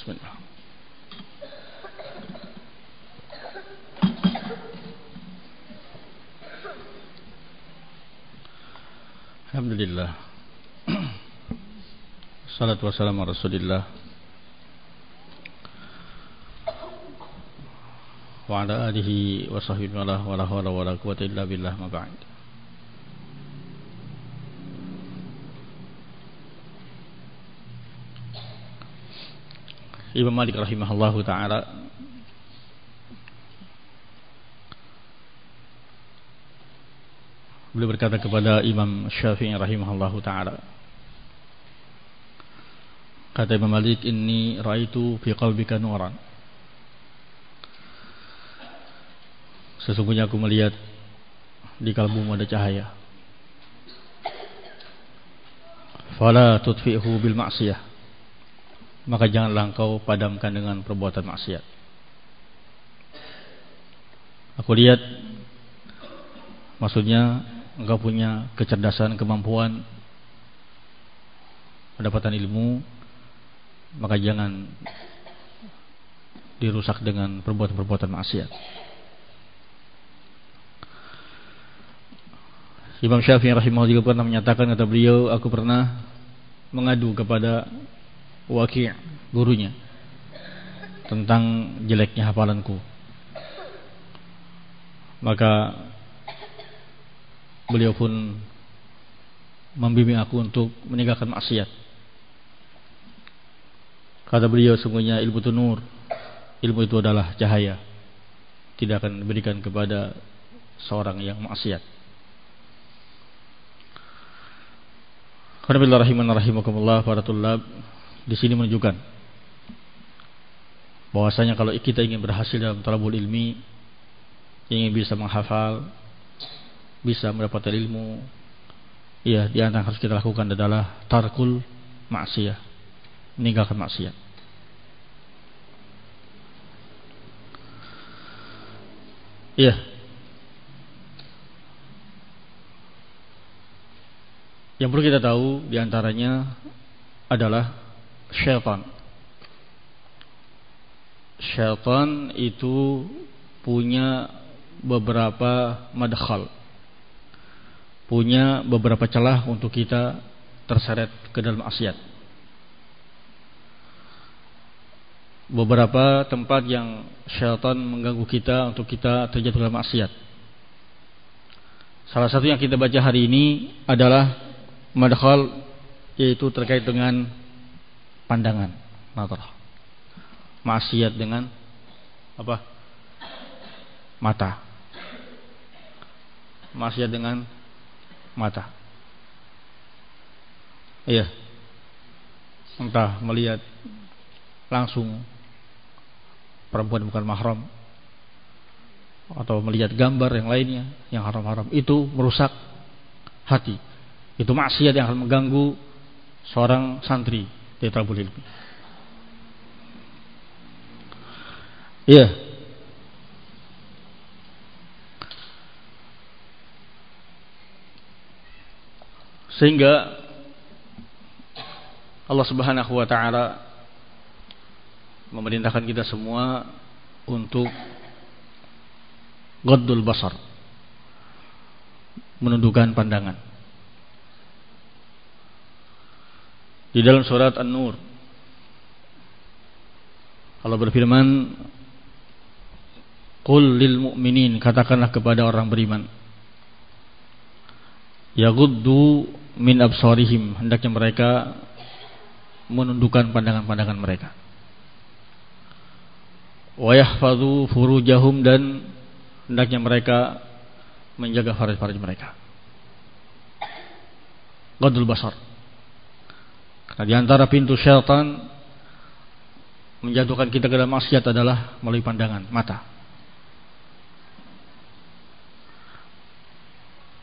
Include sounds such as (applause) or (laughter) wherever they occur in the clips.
Bismillah. Alhamdulillah. Salatu wassalamu Rasulillah. Wa ala alihi wa sahbihi wa la hawla wa la quwwata illa billah ma ba'd. Imam Malik rahimahullahu taala. Beliau berkata kepada Imam Syafi'i rahimahullahu taala. Kata Imam Malik inni raitu fi qalbika nuran. Sesungguhnya aku melihat di kalbumu ada cahaya. Fala tutfi'hu bil ma'siyah Maka janganlah engkau padamkan dengan perbuatan maksiat Aku lihat Maksudnya engkau punya kecerdasan, kemampuan, pendapatan ilmu, maka jangan dirusak dengan perbuatan-perbuatan maksiat. Imam Syafi'i rahimahullah juga pernah menyatakan kata beliau, aku pernah mengadu kepada Waqi' gurunya tentang jeleknya hafalanku. Maka beliau pun membimbing aku untuk meninggalkan maksiat. Kata beliau sungguhnya ilmu itu nur. Ilmu itu adalah cahaya. Tidak akan diberikan kepada seorang yang maksiat. Alhamdulillah rahiman rahimakumullah para tulab di sini menunjukkan bahwasanya kalau kita ingin berhasil dalam talabul ilmi ingin bisa menghafal bisa mendapatkan ilmu ya di antara harus kita lakukan adalah tarkul maksiyah meninggalkan maksiat. Ya. Yang perlu kita tahu di antaranya adalah syaitan syaitan itu punya beberapa madkhal punya beberapa celah untuk kita terseret ke dalam maksiat. Beberapa tempat yang syaitan mengganggu kita untuk kita terjatuh dalam maksiat. Salah satu yang kita baca hari ini adalah madkhal yaitu terkait dengan pandangan mata. Maksiat dengan apa? Mata. Maksiat dengan mata. Iya. Entah melihat langsung perempuan bukan mahram atau melihat gambar yang lainnya yang haram-haram itu merusak hati. Itu maksiat yang akan mengganggu seorang santri Tabul Ilmi. Iya. Sehingga Allah Subhanahu wa taala memerintahkan kita semua untuk ghaddul basar. Menundukkan pandangan. Di dalam surat An-Nur. Allah berfirman Qul lil mu'minin katakanlah kepada orang beriman Yaghuddu min absarihim hendaknya mereka menundukkan pandangan-pandangan mereka. Wa yahfazu furujahum dan hendaknya mereka menjaga faraj-faraj mereka. Qadul basar karena di antara pintu syaitan menjatuhkan kita ke dalam maksiat adalah melalui pandangan mata.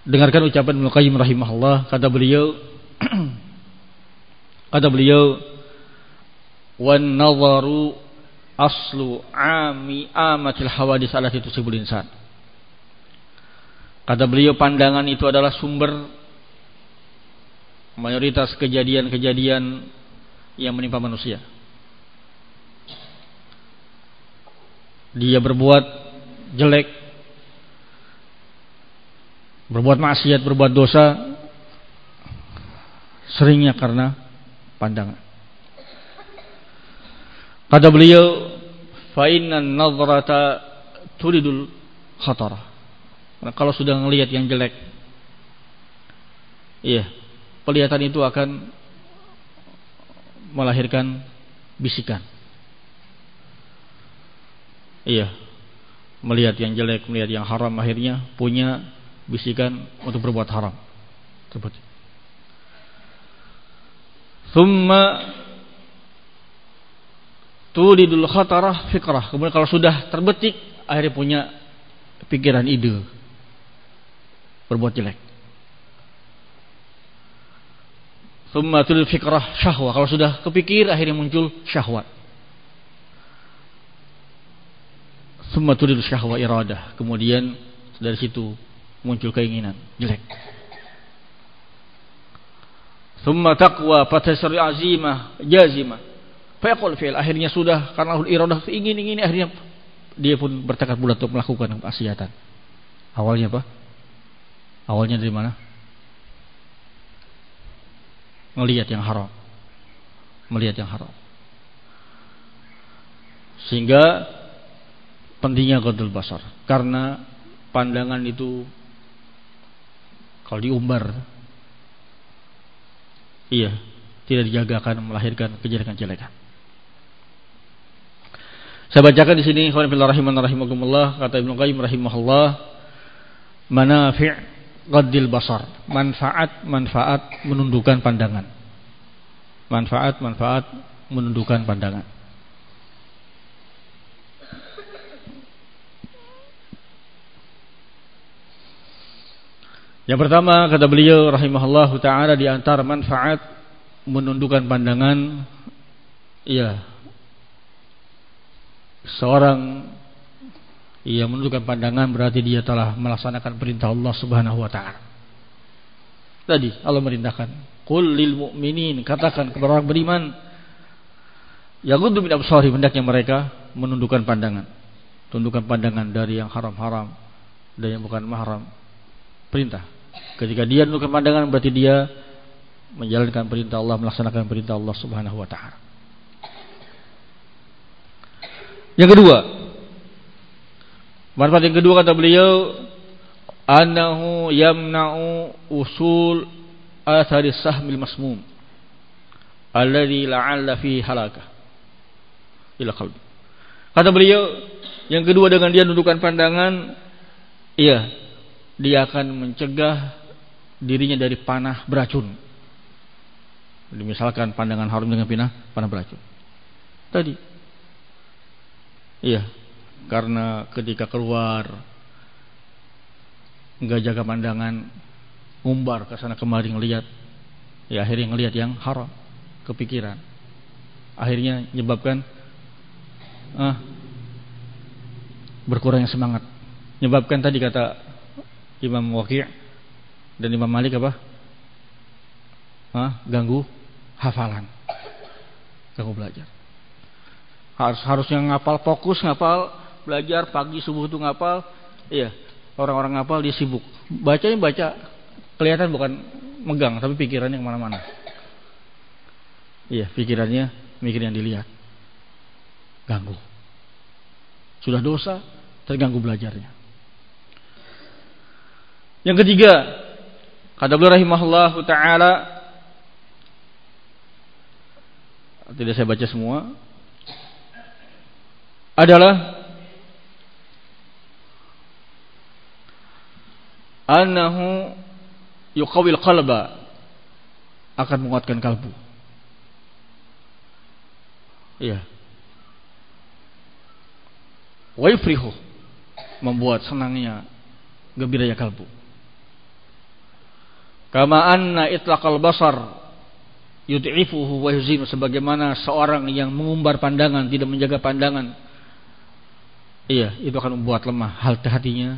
Dengarkan ucapan Ibnu Qayyim rahimahullah kata beliau (clears throat) kata beliau wan nazaru aslu ami amatil hawadis allati tusibul insan. Kata beliau pandangan itu adalah sumber mayoritas kejadian-kejadian yang menimpa manusia dia berbuat jelek, berbuat maksiat, berbuat dosa, seringnya karena pandangan. Kata beliau, fa inna nadhrata turidul khatara. Nah, kalau sudah melihat yang jelek, iya, pelihatan itu akan melahirkan bisikan. Iya, melihat yang jelek, melihat yang haram, akhirnya punya bisikan untuk berbuat haram. Tersebut. Thumma tulidul khatarah fikrah. Kemudian kalau sudah terbetik akhirnya punya pikiran ide berbuat jelek. Thumma tulidul fikrah syahwat. Kalau sudah kepikir akhirnya muncul syahwat. Thumma tulidul syahwat iradah. Kemudian dari situ muncul keinginan jelek. Thumma taqwa fatasri azimah jazimah Fayaqul fi'il akhirnya sudah karena iradah ingin ingin akhirnya dia pun bertekad bulat untuk melakukan kemaksiatan. Awalnya apa? Awalnya dari mana? Melihat yang haram. Melihat yang haram. Sehingga pentingnya qadul basar karena pandangan itu kalau diumbar iya tidak dijaga akan melahirkan kejelekan-jelekan. Saya bacakan di sini rahimakumullah kata Ibnu Qayyim rahimahullah manafi' qaddil basar. Manfaat manfaat menundukkan pandangan. Manfaat manfaat menundukkan pandangan. Yang pertama kata beliau rahimahullah taala di antara manfaat menundukkan pandangan ya seorang yang menundukkan pandangan berarti dia telah melaksanakan perintah Allah Subhanahu wa taala. Tadi Allah merintahkan, "Qul lil mu'minin," katakan kepada orang beriman, yaghuddu min absarihim hendaknya mereka menundukkan pandangan. Tundukkan pandangan dari yang haram-haram dan yang bukan mahram. Perintah. Ketika dia menundukkan pandangan berarti dia menjalankan perintah Allah, melaksanakan perintah Allah Subhanahu wa taala. Yang kedua, manfaat yang kedua kata beliau, anahu yamna'u usul athari sahmil masmum alladhi la'alla fi halakah ila qalbi. Kata beliau, yang kedua dengan dia dudukan pandangan, iya, dia akan mencegah dirinya dari panah beracun. Misalkan pandangan harum dengan panah panah beracun. Tadi Iya, karena ketika keluar nggak jaga pandangan, ngumbar ke sana kemari ngelihat, ya akhirnya ngelihat yang haram, kepikiran, akhirnya menyebabkan ah, berkurangnya semangat, menyebabkan tadi kata Imam Waqi' dan Imam Malik apa? Ah, ganggu hafalan, ganggu belajar. Harus harusnya ngapal fokus ngapal belajar pagi subuh itu ngapal iya orang-orang ngapal dia sibuk. Bacanya baca kelihatan bukan megang tapi pikirannya ke mana-mana. Iya pikirannya mikir yang dilihat. Ganggu. Sudah dosa terganggu belajarnya. Yang ketiga kata beliau rahimahullah taala tidak saya baca semua adalah annahu yuqawil qalba akan menguatkan kalbu. Iya. Wa yufrihu membuat senangnya gembiranya kalbu. Kama anna itlaqal basar yud'ifuhu wa yuzinu sebagaimana seorang yang mengumbar pandangan tidak menjaga pandangan Iya, itu akan membuat lemah hal hatinya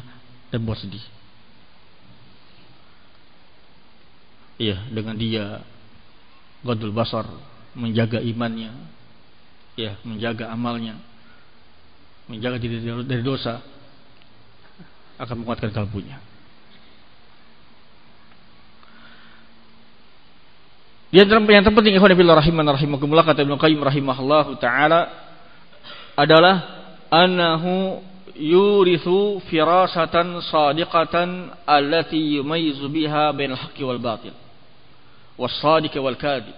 dan buat sedih. Iya, dengan dia Godul Basar menjaga imannya, ya, menjaga amalnya. menjaga diri dari dosa akan menguatkan kalbunya. Di antara yang terpenting ikhwan fillah rahiman rahimakumullah kata Ibnu Qayyim rahimahullahu taala adalah annahu yurithu firasatan sadiqatan allati yumayyizu biha bainal haqqi wal batil wal kadhib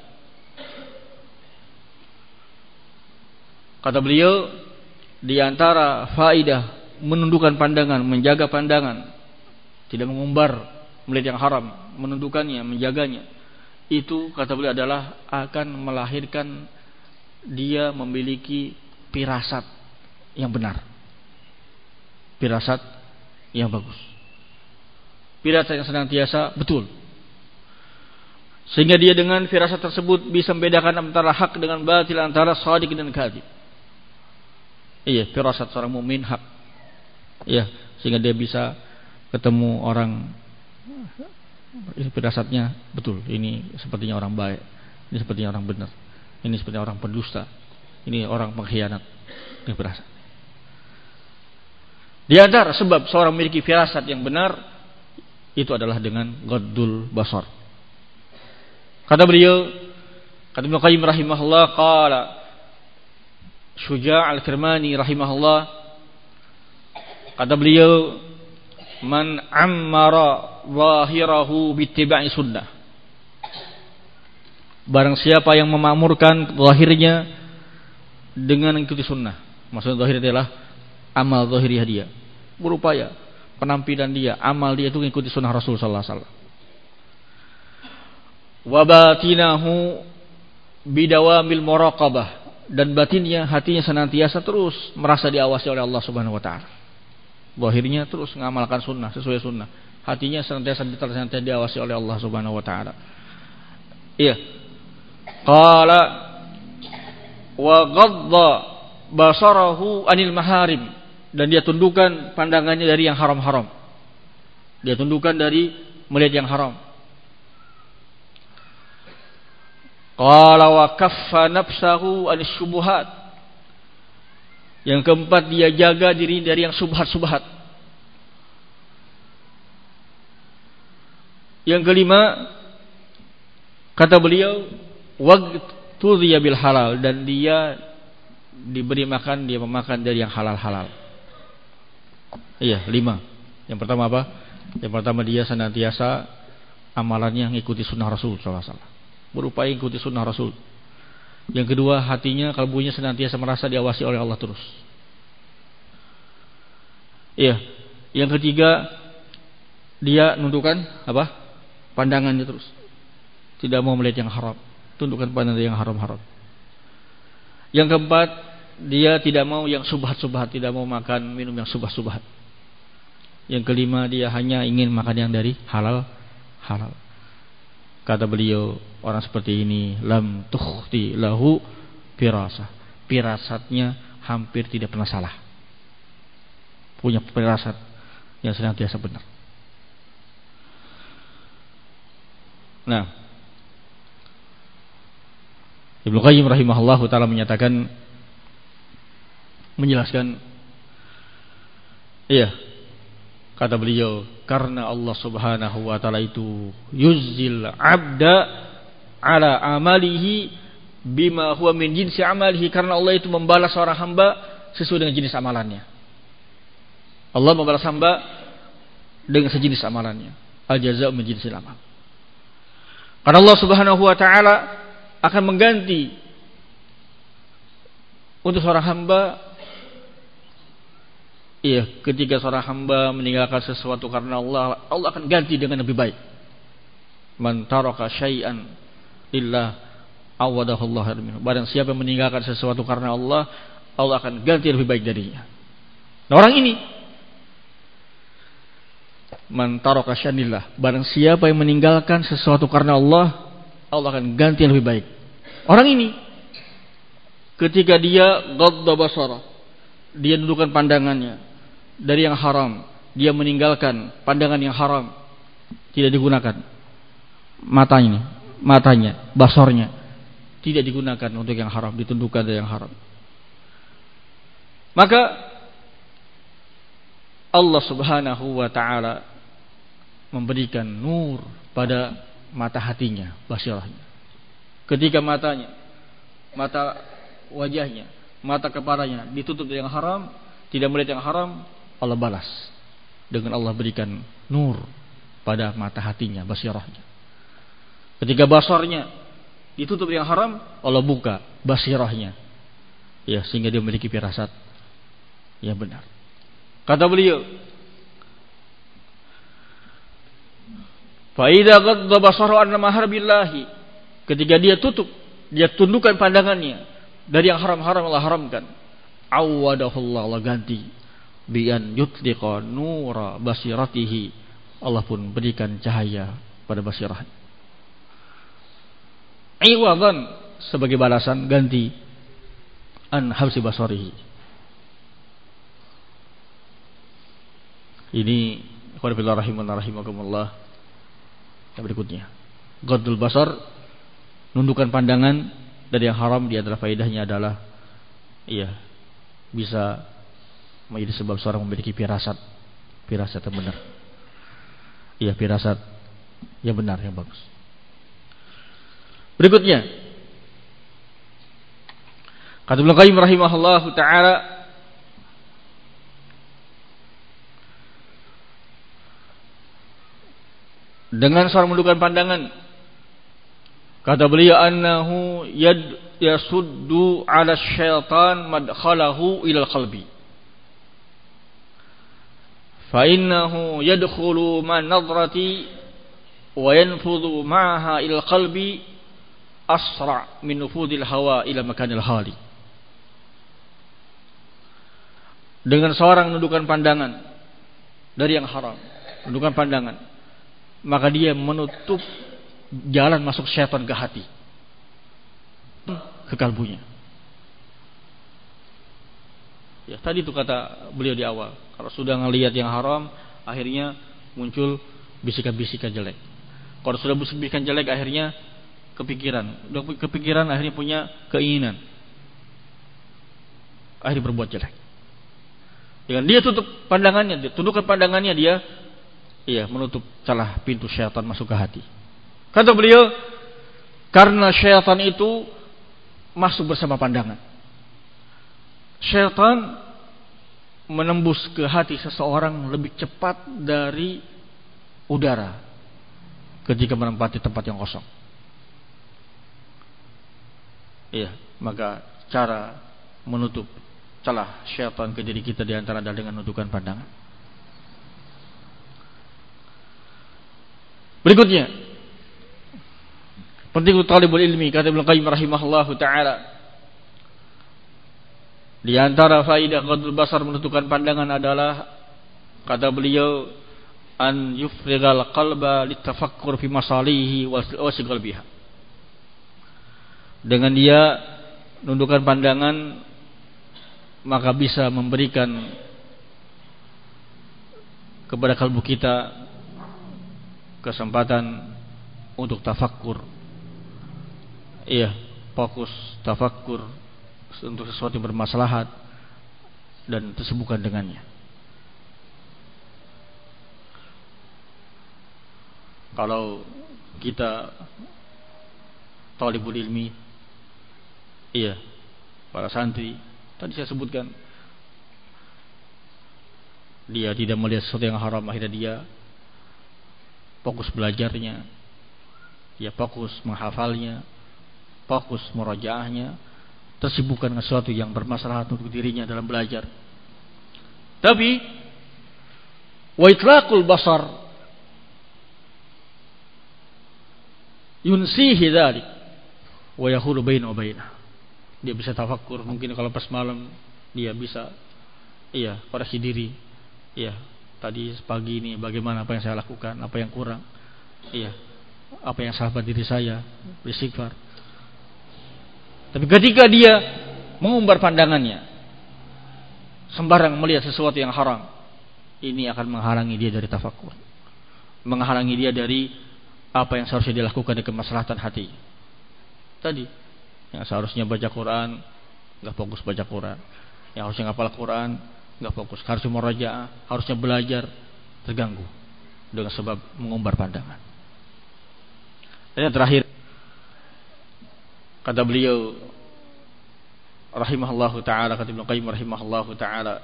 Kata beliau di antara faidah menundukkan pandangan, menjaga pandangan, tidak mengumbar melihat yang haram, menundukkannya, menjaganya itu kata beliau adalah akan melahirkan dia memiliki pirasat yang benar. Pirasat yang bagus. Pirasat yang senantiasa betul. Sehingga dia dengan firasat tersebut bisa membedakan antara hak dengan batil, antara sadiq dan kadhib. Iya, firasat seorang mukmin hak. Iya, sehingga dia bisa ketemu orang firasatnya betul ini sepertinya orang baik ini sepertinya orang benar ini sepertinya orang pendusta ini orang pengkhianat ini firasat di antara sebab seorang memiliki firasat yang benar itu adalah dengan gaddul basar kata beliau kata Ibnu Qayyim rahimahullah qala Syuja' al-Kirmani rahimahullah kata beliau man ammara zahirahu bittiba'i sunnah. Barang siapa yang memakmurkan zahirnya dengan mengikuti sunnah. Maksudnya zahir adalah amal zahiriah dia. Berupaya penampilan dia, amal dia itu mengikuti sunnah Rasul sallallahu alaihi wasallam. Wa batinahu bidawamil muraqabah dan batinnya hatinya senantiasa terus merasa diawasi oleh Allah Subhanahu wa taala. Zahirnya terus mengamalkan sunnah sesuai sunnah hatinya senantiasa senantiasa diawasi oleh Allah Subhanahu wa taala. Iya. Qala wa ghadda basarahu anil maharim dan dia tundukkan pandangannya dari yang haram-haram. Dia tundukkan dari melihat yang haram. Qala wa kaffa nafsahu syubuhat. Yang keempat dia jaga diri dari yang subhat-subhat. Yang kelima kata beliau waqtudhiya bil halal dan dia diberi makan dia memakan dari yang halal-halal. Iya, lima. Yang pertama apa? Yang pertama dia senantiasa amalannya mengikuti sunnah Rasul SAW. Berupaya ikuti sunnah Rasul. Yang kedua hatinya kalbunya senantiasa merasa diawasi oleh Allah terus. Iya. Yang ketiga dia nundukan apa? pandangannya terus. Tidak mau melihat yang haram. Tundukkan pandangan yang haram-haram. Yang keempat, dia tidak mau yang subhat-subhat, tidak mau makan minum yang subhat-subhat. Yang kelima, dia hanya ingin makan yang dari halal halal. Kata beliau, orang seperti ini lam tuhti lahu pirasah. Pirasatnya hampir tidak pernah salah. Punya pirasat yang senantiasa benar. Nah, Ibnu Qayyim rahimahullahu taala menyatakan menjelaskan iya kata beliau karena Allah Subhanahu wa taala itu yuzil abda ala amalihi bima huwa min jinsi amalihi karena Allah itu membalas seorang hamba sesuai dengan jenis amalannya. Allah membalas hamba dengan sejenis amalannya. Al jazaa'u min jinsil amal. Karena Allah Subhanahu wa taala akan mengganti untuk seorang hamba Iya, ketika seorang hamba meninggalkan sesuatu karena Allah, Allah akan ganti dengan lebih baik. Man taraka syai'an illa awadahu Allah minhu. Barang siapa yang meninggalkan sesuatu karena Allah, Allah akan ganti lebih baik darinya. Nah, orang ini man taraka syanillah. Barang siapa yang meninggalkan sesuatu karena Allah, Allah akan ganti lebih baik. Orang ini ketika dia ghadda basara, dia dudukkan pandangannya dari yang haram, dia meninggalkan pandangan yang haram, tidak digunakan matanya, matanya, basornya tidak digunakan untuk yang haram, ditundukkan dari yang haram. Maka Allah Subhanahu wa taala memberikan nur pada mata hatinya, basirahnya. Ketika matanya, mata wajahnya, mata kepalanya ditutup dengan haram, tidak melihat yang haram, Allah balas dengan Allah berikan nur pada mata hatinya, basirahnya. Ketika basarnya ditutup yang haram, Allah buka basirahnya. Ya, sehingga dia memiliki firasat yang benar. Kata beliau, Faida ghadda basaru an mahar billahi. Ketika dia tutup, dia tundukkan pandangannya dari yang haram-haram Allah haramkan. Awadahullah Allah ganti bian yutliqa nura basiratihi. Allah pun berikan cahaya pada basirah. Iwadan sebagai balasan ganti an habsi basarihi. Ini qul rahimun rahimakumullah yang berikutnya. Ghadul basar nundukkan pandangan dari yang haram di antara faedahnya adalah iya bisa menjadi sebab seorang memiliki firasat firasat yang benar. Iya firasat yang benar yang bagus. Berikutnya kata Ibnu Qayyim rahimahullahu taala dengan seorang menundukkan pandangan kata beliau annahu yad yasuddu ala syaitan madkhalahu ila qalbi yadkhulu ma nadrati wa yanfudhu ma'aha ila qalbi asra min nufudil hawa ila makanil hali dengan seorang menundukkan pandangan dari yang haram menundukkan pandangan maka dia menutup jalan masuk syaitan ke hati ke kalbunya ya tadi itu kata beliau di awal. Kalau sudah ngelihat yang haram akhirnya muncul bisikan-bisikan jelek. Kalau sudah bisikan jelek akhirnya kepikiran. Udah kepikiran akhirnya punya keinginan. Akhirnya berbuat jelek. Dengan dia tutup pandangannya dia tundukkan pandangannya dia iya menutup celah pintu syaitan masuk ke hati. Kata beliau, karena syaitan itu masuk bersama pandangan. Syaitan menembus ke hati seseorang lebih cepat dari udara ketika menempati tempat yang kosong. Iya, maka cara menutup celah syaitan ke diri kita di antara adalah dengan menundukkan pandangan. Berikutnya penting talibul ilmi kata Ibnu Qayyim rahimahullahu taala di antara faidah qadrul basar menentukan pandangan adalah kata beliau an yufrigal qalba litafakkur fi masalihi wasigal biha dengan dia menundukkan pandangan maka bisa memberikan kepada kalbu kita kesempatan untuk tafakkur. Iya, fokus tafakkur untuk sesuatu yang bermaslahat dan tersebutkan dengannya. Kalau kita talibul ilmi iya para santri tadi saya sebutkan dia tidak melihat sesuatu yang haram akhirnya dia fokus belajarnya, ya fokus menghafalnya, fokus merajaahnya, tersibukkan dengan sesuatu yang bermasalah untuk dirinya dalam belajar. Tapi wa itlaqul basar yunsihi dzalik wa yahulu baina wa baina. Dia bisa tafakkur, mungkin kalau pas malam dia bisa iya koreksi diri. Iya, tadi pagi ini bagaimana apa yang saya lakukan, apa yang kurang. Iya. Apa yang sahabat diri saya, beristighfar. Tapi ketika dia mengumbar pandangannya, sembarang melihat sesuatu yang haram, ini akan menghalangi dia dari tafakur. Menghalangi dia dari apa yang seharusnya dilakukan di kemaslahatan hati. Tadi, yang seharusnya baca Quran, nggak fokus baca Quran. Yang harusnya ngapal Quran, nggak fokus. Harusnya meraja, harusnya belajar, terganggu dengan sebab mengumbar pandangan. Dan yang terakhir kata beliau rahimahullahu taala kata Ibnu Qayyim rahimahullahu taala.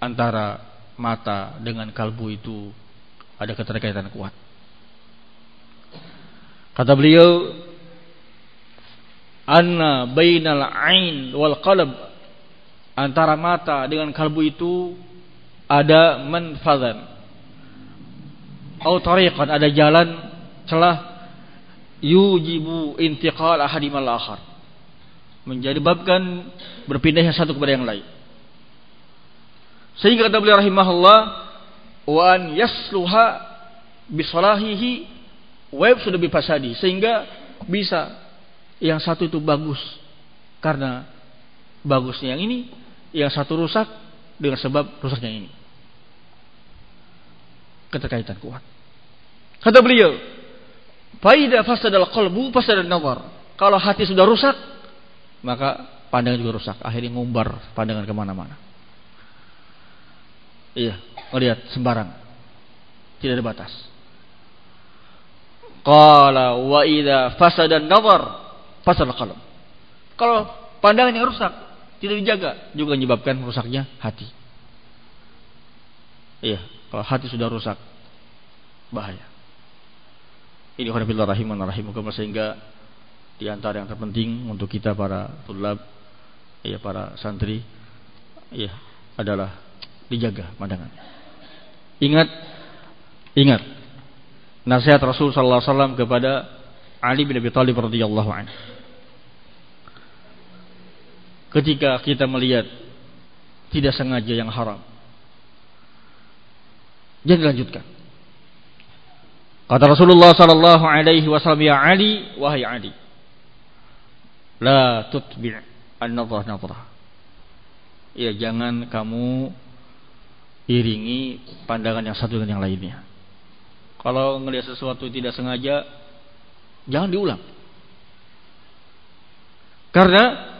Antara mata dengan kalbu itu ada keterkaitan kuat. Kata beliau anna bainal ain wal qalb. Antara mata dengan kalbu itu ada manfazan atau ada jalan celah yujibu intiqal ahadimal akhar menjadi babkan berpindahnya satu kepada yang lain sehingga kata beliau rahimahullah wa an yasluha bisalahihi wa sudah bifasadi sehingga bisa yang satu itu bagus karena bagusnya yang ini, yang satu rusak dengan sebab rusaknya ini. Keterkaitan kuat. Kata beliau, "Faida fasadal qalbu fasadal nazar." Kalau hati sudah rusak, maka pandangan juga rusak. Akhirnya ngumbar pandangan ke mana-mana. Iya, melihat sembarang. Tidak ada batas. Qala wa idza fasada nazar fasal qalb. Kalau pandangan yang rusak, tidak dijaga, juga menyebabkan rusaknya hati. Iya, kalau hati sudah rusak, bahaya. Ini kharabillah rahiman rahimukum sehingga di antara yang terpenting untuk kita para tulab, ya para santri, ya adalah dijaga pandangannya. Ingat, ingat nasihat Rasul sallallahu alaihi wasallam kepada Ali bin Abi Thalib radhiyallahu anhu. Ketika kita melihat tidak sengaja yang haram. Jangan dilanjutkan. Kata Rasulullah sallallahu alaihi wasallam ya Ali wahai Ali. La tutbi' an-nadhah nadhah. Ya jangan kamu iringi pandangan yang satu dengan yang lainnya. Kalau melihat sesuatu tidak sengaja Jangan diulang. Karena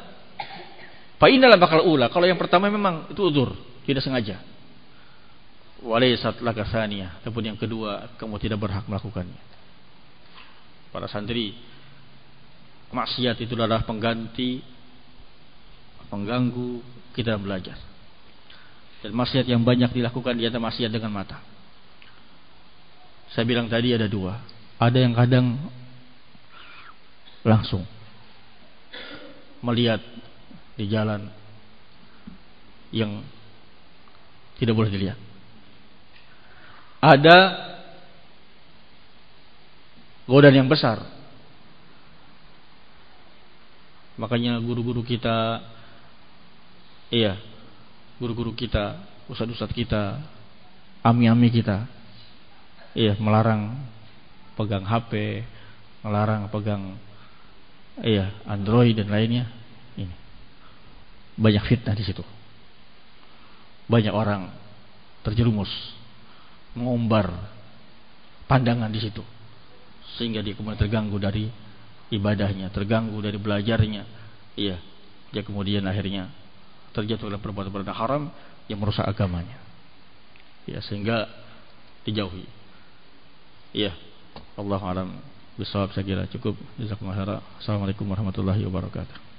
Fa'inalah bakal ula. Kalau yang pertama memang itu udur, tidak sengaja. Walaysat laka tsaniyah. Ataupun yang kedua, kamu tidak berhak melakukannya. Para santri, maksiat itu adalah pengganti pengganggu kita belajar. Dan maksiat yang banyak dilakukan di atas maksiat dengan mata. Saya bilang tadi ada dua. Ada yang kadang langsung melihat di jalan yang tidak boleh dilihat. Ada godaan yang besar. Makanya guru-guru kita iya, guru-guru kita, ustadz-ustadz kita, ami-ami kita iya melarang pegang HP, melarang pegang iya Android dan lainnya ini. Banyak fitnah di situ. Banyak orang terjerumus mengumbar pandangan di situ sehingga dia kemudian terganggu dari ibadahnya terganggu dari belajarnya iya dia kemudian akhirnya terjatuh dalam perbuatan-perbuatan haram yang merusak agamanya ya sehingga dijauhi iya Allah alam Bisawab saya kira cukup. Jazakumullah khairan. Assalamualaikum warahmatullahi wabarakatuh.